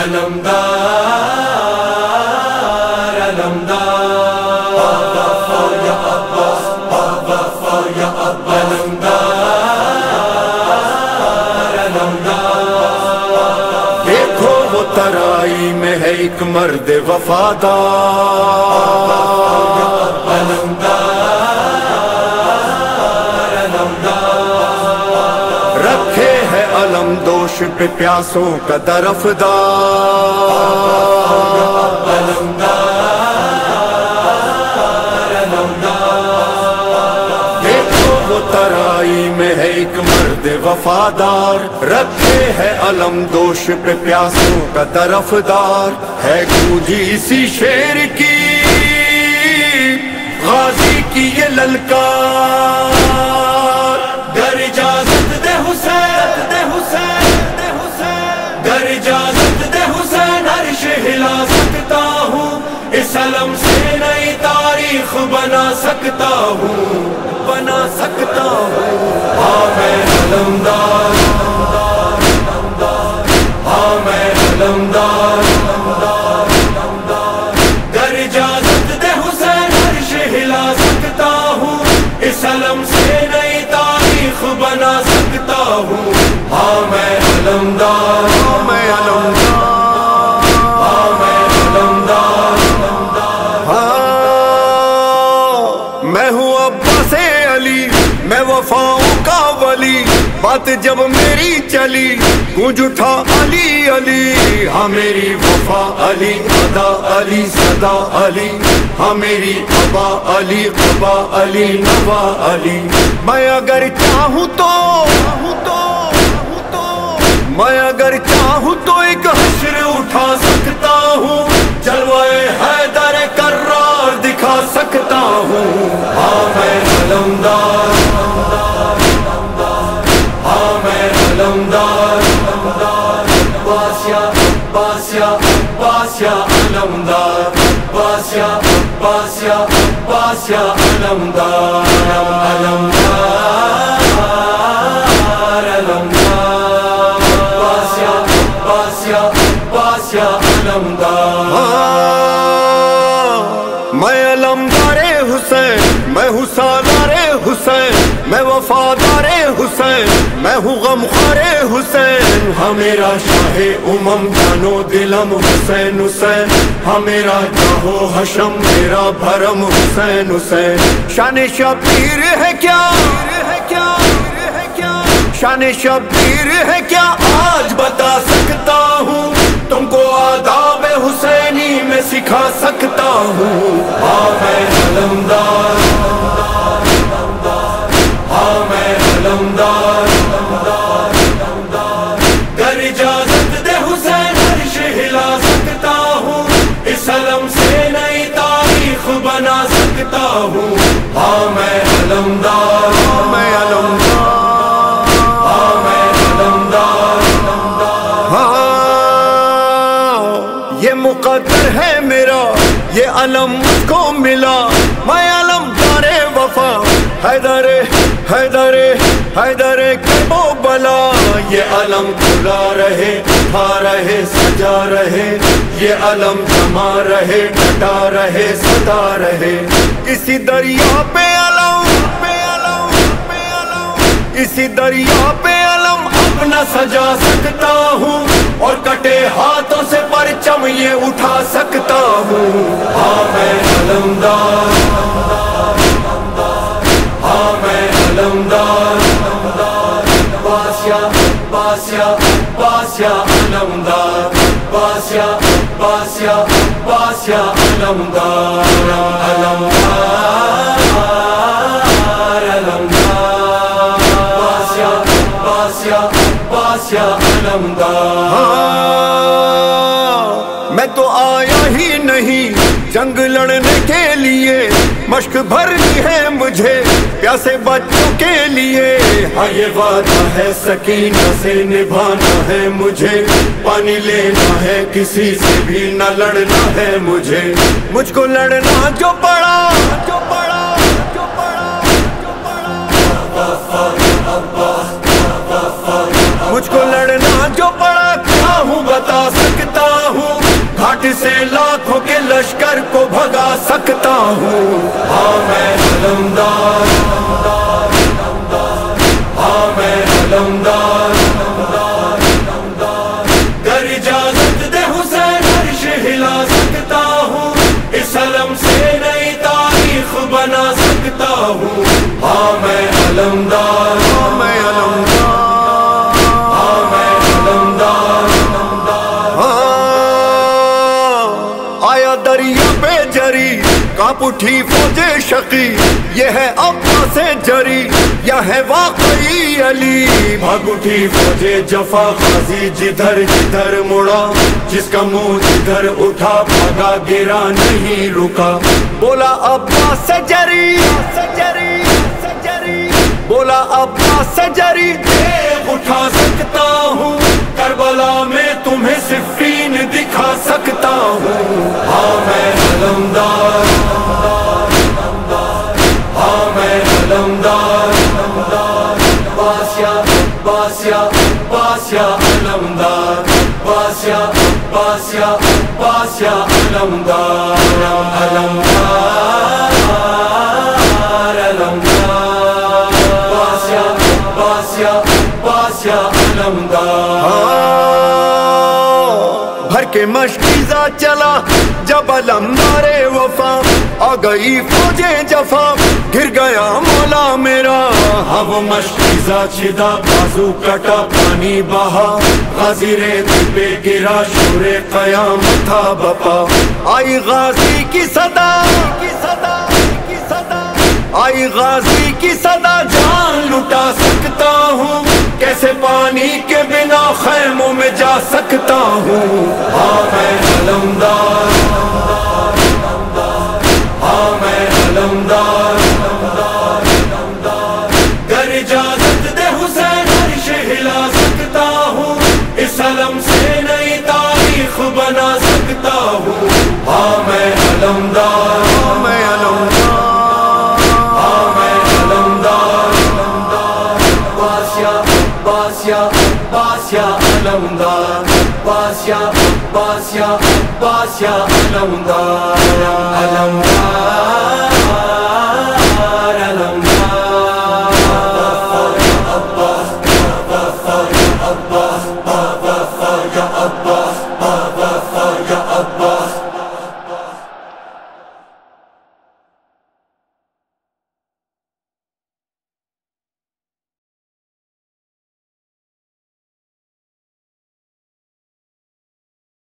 علمدار علمدار یا عباس یا عباس علمدار علمدار دیکھو وہ ترائی میں ہے ایک مرد وفادار۔ علمدار رکھے ہے علم دوش پہ پیاسوں کا طرفدار ترائی میں ہے ایک مرد وفادار، رکھے ہے علم دوش پہ پیاسوں کا طرفدار۔ ہے گونجی اسی شیر کی، غازی کی یہ للکار۔ سکتا ہوں بنا سکتا ہوں۔ ہاں میں بات جب میری چلی، گونج اٹھا علی علی۔ ہاں میری وفا علی ادا علی، صدا علی۔ ہاں میری ابا علی قبا علی، نوا علی۔ میں اگر چاہوں تو میں اگر چاہوں تو ایک حشر اٹھا سکتا ہوں۔ جلوائے حیدر کرار دکھا سکتا ہوں۔ ہاں میں علمدار میں علمدار باسیا باسیا باسیا علمدار باسیا باسیا باسیا علمدار علمدار علمدار باسیا باسیا باسیا علمدار میں علمدار حسین میں ہوں سالار حسین میں وفادار حسین میں ہوں غم خارے حسین۔ ہاں میرا شاہ امم جانو دلم حسین حسین۔ ہاں میرا جاہو حشم، میرا بھرم حسین حسین۔ شان شبیر ہے کیا؟ شان شبیر ہے کیا؟ آج بتا سکتا ہوں، تم کو آداب حسینی میں سکھا سکتا ہوں۔ سکتا ہوں۔ ہاں میں علمدار۔ ہاں میں علمدار۔ ہاں میں علمدار۔ ہاں یہ مقدر ہے میرا۔ یہ علم کو ملا۔ میں علم دار وفا۔ حیدر حیدر حیدر علم کھلا رہے اٹھا رہے، سجا رہے۔ یہ علم جما رہے، ڈٹا رہے سدا رہے۔ اسی دریا پہ علم پہ علم پہ علم۔ اسی دریا پہ علم اپنا سجا سکتا ہوں۔ اور کٹے ہاتھوں سے پرچم یہ اٹھا سکتا ہوں۔ ہاں میں علمدار باسیا علمدار باسیا باسیا باسیا علمدار علم مشق بھرنی ہے مجھے پیاسے بچوں کے لیے۔ ہاں یہ وعدہ ہے، سکینہ سے نبھانا ہے مجھے۔ پانی لینا ہے، کسی سے بھی نہ لڑنا ہے مجھے۔ مجھ کو لڑنا جو پڑا جو پڑا جو پڑا جو پڑا۔ مجھ کو لڑنا جو پڑا، کیا ہوں، بتا سکتا ہوں۔ گھاٹ سے لشکر کو بھگا دریا پہ جری کاپ اٹھی فوج شقی۔ یہ ہے ابا سے جری یہ ہے واقعی علی؟ بھاگ اٹھی فوجے جفا خازی جدھر جدھر مڑا۔ جس کا منہ جدھر اٹھا بھاگا گرا نہیں رکا۔ بولا ابا سے جری سجری سجری بولا ابا سے جری۔ دیکھ اٹھا سکتا ہوں کربلا میں تمہیں صفین دکھا سکتا ہوں۔ ہاں میں علمدار باسیا باسیا علمدار باسیا باسیا باسیا علمدار علمدار علمدار باسیا باسیا باسیا علمدار بھر کے مشکیزہ چلا جب علمدار وفا آ گئی فوجیں جفا، گر گیا مولا میرا۔ ہاں وہ مشکیزہ چھدا بازو کٹا پانی بہا۔ غازی ریت پہ گرا، شور قیام تھا بپا۔ آئی غازی کی صدا کی صدا کی صدا آئی غازی کی صدا، جان لٹا سکتا ہوں۔ کیسے پانی کے بنا خیموں میں جا سکتا ہوں۔ ہاں میں علمدار علم سے نئی تاریخ بنا سکتا ہوں۔ ہاں میں علمدار۔ ہاں میں علمدار۔ ہاں میں علمدار۔ باسیا باسیا باسیا علمدار۔ باسیا باسیا باسیا علمدار۔ علمدار۔ اللہ